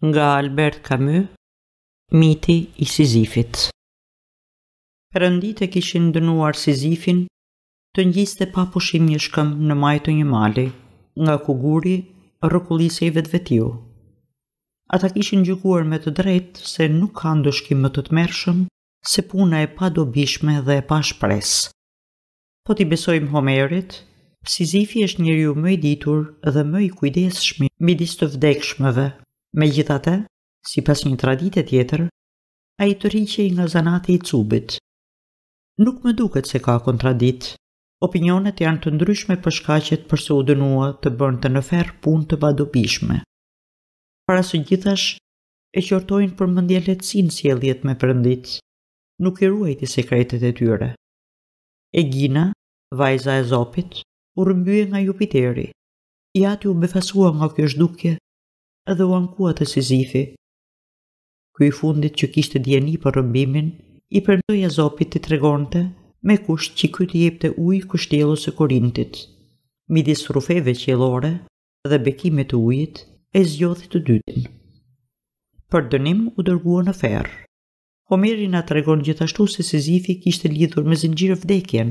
Nga Albert Camus, Miti i Sizifit. Perënditë e kishin dënuar Sizifin të ngjiste pa pushim një shkëmb në majë të një mali, nga ku guri rrokullisej vetvetiu. Ata kishin gjykuar me të drejtë se nuk ka ndëshkim më të tmerrshëm se puna e padobishme dhe e pashpresë. Po t'i besojmë Homerit, Sizifi është njeriu më i ditur dhe më i kujdesshmi midis të vdekshmëve. Megjithatë, sipas një tradite tjetër, ai tërhiqej nga zanati i cubit. Nuk më duket se ka kontradiktë. Opinionet janë të ndryshme për shkaqet përse u dënua të bënte në ferr punë të padobishme. Para së gjithash, e qortojnë për mendjelehtësinë e sjelljet me perënditë, nuk i ruajti sekretet e tyre. Egina, vajza e Azopit, u rrëmbye nga Jupiteri. I ati u befasua nga kjo zhdukje dhe u ankua te Sizifi. Ky i fundit që kishte dijeni për rrëmbimin, i premtoi Azopit t'i tregonte me kusht që ky t'i jepte ujë kështjellës së Korintit. Midis rrufeve qiellore dhe bekimit të ujit, ai zgjodhi të dytin. Për dënim u dërgua në ferr. Homeri na tregon gjithashtu se Sizifi kishte lidhur me zinxhirë vdekjen.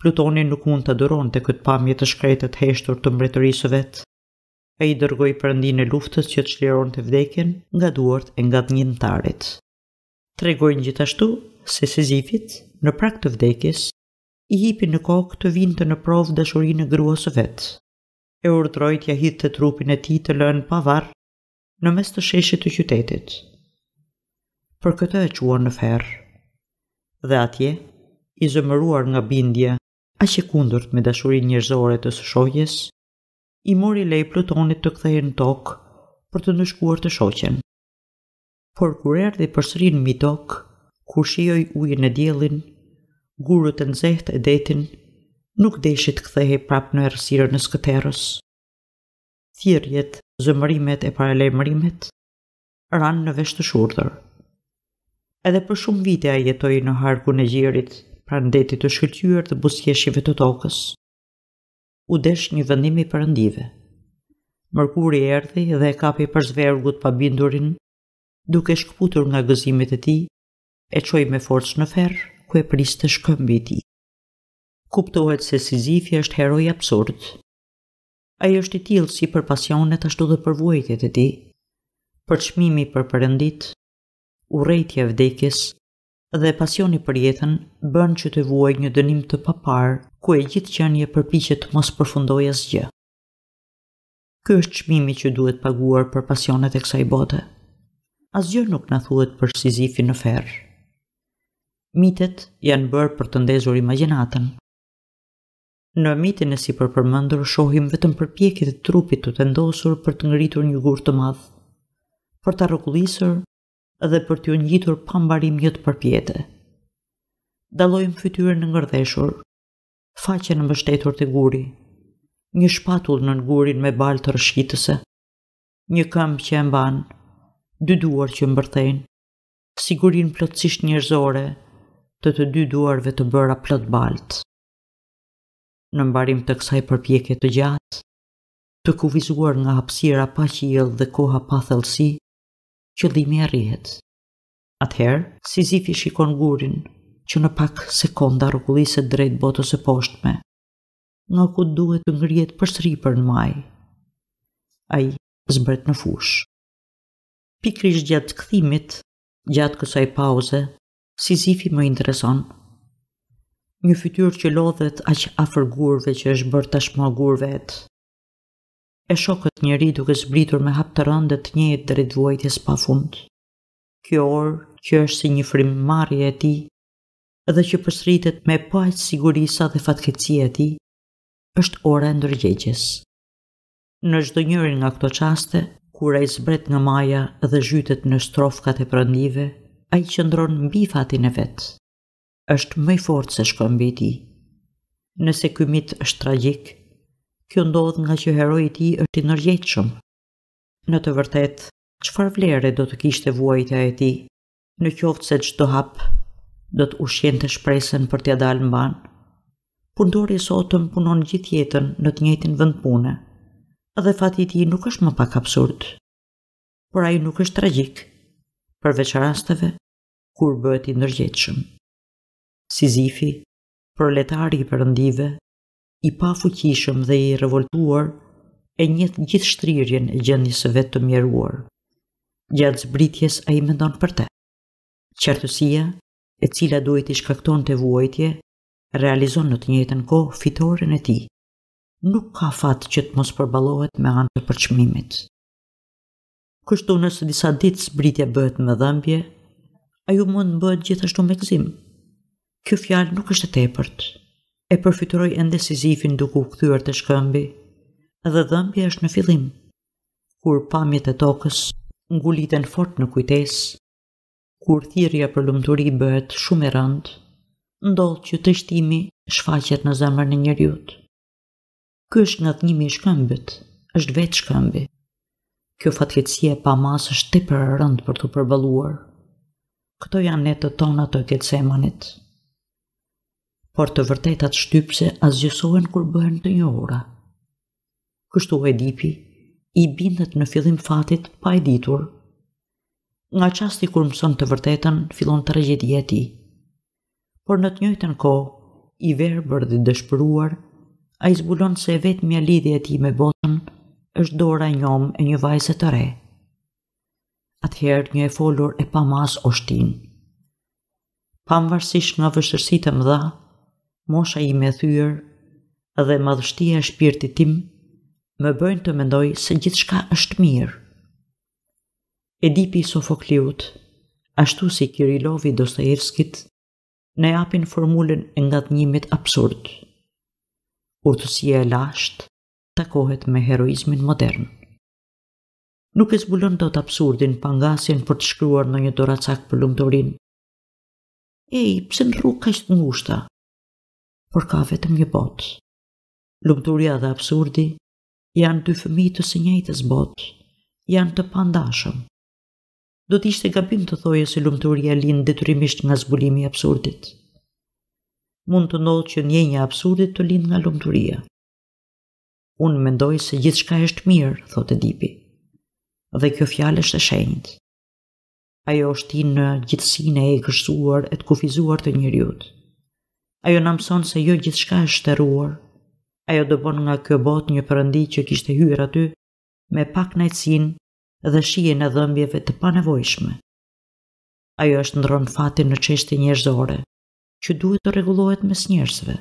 Plutoni nuk mund ta duronte këtë pamje të shkretë e të heshtur të mbretërisë së vet. Ai dërgoi perëndinë e luftës që të çlironte vdekjen nga duart e ngadhënjimtarit. Tregojnë gjithashtu se Sizifit, në prag të vdekjes, i hipi në kokë të vinte në provë dashurinë e gruas së vet. E urdhëroi t'ia hidhte trupin e tij të lënë pa varr, në mes të sheshit të qytetit. Për këtë e çuan në ferr. Dhe atje, i zemëruar nga bindja, aq e kundërt me dashurinë njerëzore të së shoqes, i mori leje Plutonit të kthehej në tokë për të ndëshkuar të shoqen. Por kur erdhi përsëri mbi tokë, kur shijoi ujën e diellin, gurët e nxehtë e detin, nuk deshi të kthehej prapë në errësirën e skëterrës. thirrjet, zemërimet e paralajmërimet ranë në vesh të shurdhër. Edhe për shumë vite ai jetoi në harkun e gjirit, pranë detit të shkëlqyer dhe buzëqeshjeve të tokës. U desh një vendim i perëndive. Mërkuri erdhi dhe e kapi për zverku të pabindurin, duke e shkëputur nga gëzimet e tij, e çoi me forcë në ferr, ku e priste shkëmbi i tij. Kuptohet se Sizifi është heroi absurd, Ai është i tillë si për pasionet ashtu dhe për vuajtjet e tij. Përçmimi për perënditë, urrejtja e vdekjes dhe pasioni për jetën bën që të vuajë një dënim të paparë, ku e gjithë qenia përpiqet të mos përfundojë asgjë. Ky është çmimi që duhet paguar për pasionet e kësaj bote. Asgjë nuk na thuhet për Sizifin në ferr. Mitet janë bërë për të ndezur imagjinatën. Në mitin e sipërpërmendur shohim vetëm përpjekjet e trupit të tendosur për të ngritur një gur të madh, për ta rrokullisur dhe për t'iu ngjitur pambarim një të përpjete. Dallojmë fytyrën e ngërdheshur, faqen e mbështetur te guri, një shpatull nën gurin me baltë të rëshkitëse, një këmbë që e mban, dy duar që mbërthejnë, sigurinë plotësisht njerëzore të të dy duarve të bëra plot baltë. Në mbarim të kësaj përpjekjeje të gjatë, të kufizuar nga hapësira pa qiell dhe koha pa thellësi, qëllimi arrihet. Atëherë, Sizifi shikon gurin që në pak sekonda rrokulliset drejt botës së poshtme, nga ku duhet të ngrihet përsëri për në majë. Ai zbret në fushë. Pikërisht gjatë kthimit, gjatë kësaj pauze, Sizifi më intereson. Një fytyrë që lodhet aq afër gurëve është bërë tashmë gur vetë. E shoh këtë njeri duke zbritur me hap të rëndë dhe të njëjtë drejt vuajtjes pa fund. Kjo orë që është si një frymëmarrje e tij, dhe që përsëritet me po aq siguri sa dhe fatkeqësia e tij, është ora e ndërgjegjes. Në çdonjërin nga këto çaste, kur ai zbret nga maja dhe zhytet në strofkat e perëndive, ai qëndron mbi fatin e vet. Është më i fortë se shkëmbi i tij. Nëse ky mit është tragjik, kjo ndodh ngaqë heroi i tij është i ndërgjegjshëm. Në të vërtetë, çfarë vlere do të kishte vuajtja e tij Në qoftë se çdo hap do të ushqente shpresën për t'ia dalë mbanë, punëtori i sotëm punon gjithë jetën në të njëjtin vend pune, dhe fati i tij nuk është më pak absurd. Por ai nuk është tragjik, përveç rasteve kur bëhet i ndërgjegjshëm. Sizifi, proletari i perëndive, i pafuqishëm dhe i revoltuar, e njeh gjithë shtrirjen e gjendjes së vet të mjeruar. Gjatë zbritjes ai mendon për të. Qartësia, e cila duhej t'i shkaktonte vuajtje, realizon në të njëjtën kohë fitoren e tij. Nuk ka fat që të mos përballohet me anë të përçmimit. Kështu nëse disa ditë zbritja bëhet me dhëmbje, ajo mund të bëhet gjithashtu me gëzim. Kjo fjalë nuk është e tepërt. E përfytyroj ende Sizifin duke u kthyer te shkëmbi. Edhe dhëmbja është në fillim. Kur pamjet e tokës nguliten fort në kujtesë, kur thirrja për lumturi bëhet shumë e rëndë, ndodh që trishtimi shfaqet në zemrën e njeriut. Ky është ngadhënjimi i shkëmbit, është vetë shkëmbi. Kjo fatkeqësi e pamasë është tepër e rëndë për t'u përballuar. Këto janë netët tona të Gjetsemanit. Por të vërtetat shtypëse asgjësohen kur bëhen të njohura. Kështu Edipi i bindet në fillim fatit pa e ditur. Nga çasti kur mëson të vërtetën, fillon tragjedia e tij. Por në të njëjtën kohë, i verbër dhe i dëshpëruar, ai zbulon se e vetmja lidhje e tij me botën është dora e njomë e një vajze të re. Atëherë një e folur e pamasë oshtin. Pamvarësisht nga vështirësi të mëdha, mosha ime e thyer dhe madhështia e shpirtit tim, më bëjnë të mendoj se gjithçka është mirë. Edipi i Sofokliut, ashtu si Kirilovi i Dostojevskit, na japin formulën e ngadhënjimit absurd. Urtësia e lashtë takohet me heroizmin modern. Nuk e zbulon dot absurdin pa ngasjen për të shkruar ndonjë doracak për lumturinë. Ej, pse në rrugë kaq të ngushta? Por ka vetëm një botë. Lumturia dhe absurdi janë dy fëmijë të së njëjtës botë. Janë të pandashëm. Do të ishte gabim të thoje se lumturia lind detyrimisht nga zbulimi i absurdit. Mund të ndodhë që ndjenja e absurdit të lindë nga lumturia. Unë mendoj se gjithçka është mirë, thotë Edipi. Dhe kjo fjalë është e shenjtë. Ajo ushtin në gjithësinë e egërsuar e të kufizuar të njeriut. Ajo na mëson se jo gjithçka është shteruar. Ajo dëbon nga kjo botë një perëndi që kishte hyrë aty me pakënaqësinë dhe shijen e dhëmbjeve të panevojshme. Ajo e shndërron fatin në çështje njerëzore, që duhet të rregullohet mes njerëzve.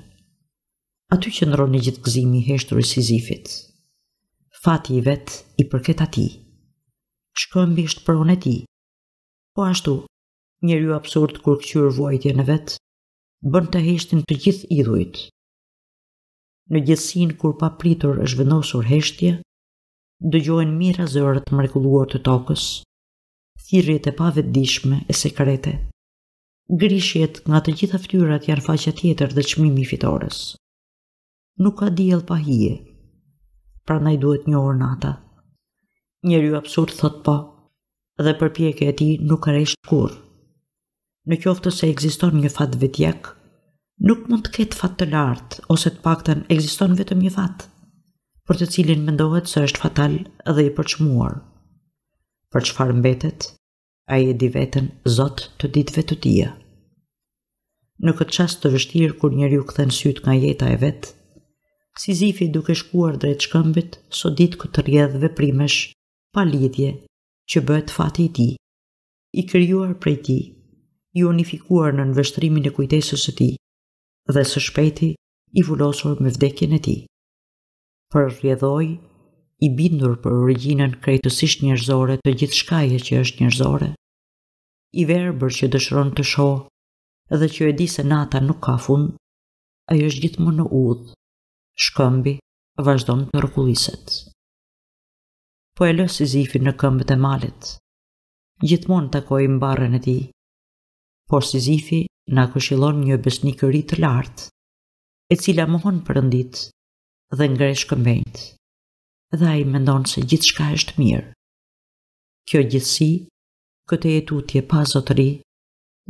Aty qëndron i gjithë gëzimi i heshtur i Sizifit. Fati i vet i përket atij. Shkëmbi është pronë e tij. Po ashtu, njeriu absurd kur këqyr vuajtjen e vet, bën të heshtin të gjithë idhujt. Në gjithësinë kur papritur është vendosur heshtja, dëgjohen mijëra zëra të mrekulluar të tokës, thirrjet e pavetëdijshme e sekrete, Grishjet nga të gjitha ftyrat janë faqja tjetër dhe çmimi i fitores. Nuk ka diell pa hije. Prandaj duhet njohur nata. Njeriu absurd thotë po. Dhe përpjekja e tij nuk ka rresht kurrë. Në qoftë se ekziston një fat vetjak, nuk mund të ketë fat të lartë ose të paktën ekziston vetëm një fat, për të cilin mendohet se është fatal dhe i përçmuar. Për çfarë mbetet Ai e di veten zot të ditëve të tija. Në këtë çast të vështirë kur njeriu kthen sytë nga jeta e vet, Sizifi duke shkuar drejt shkëmbit, sodit këtë rjedhë veprimesh, pa lidhje, që bëhet fati i tij, i krijuar prej tij, i unifikuar nën vështrimin e kujtesës së tij, dhe së shpejti i vulosur me vdekjen e tij. për rrjedhojë, i bindur për origjinën krejtësisht njerëzore të gjithçkaje që është njerëzore, i verbër që dëshiron të shohë dhe që e di se nata nuk ka fund, ai është gjithmonë në udhë, shkëmbi vazhdon të rrokulliset. Po e lë Sizifin në këmbët e malit, gjithmonë takojmë barrën e tij, por Sizifi na këshilon një besnikëri të lartë, e cila mohon perënditë dhe ngre shkëmbinjtë. Dhe ai mendon se gjithçka është mirë. Kjo gjithësi, këtej e tutje pa zotëri,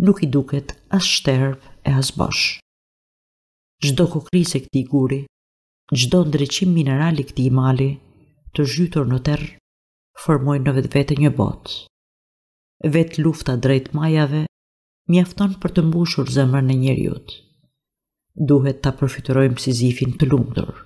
nuk i duket as shterpë e as bosh. Çdo kokrrizë e këtij guri, çdo ndriçim mineral i këtij mali, të zhytur në terr, formojnë në vetvete një botë. Vet lufta drejt majave mjafton për të mbushur zemrën e njeriut. Duhet ta përfytyrojmë Sizifin të lumtur.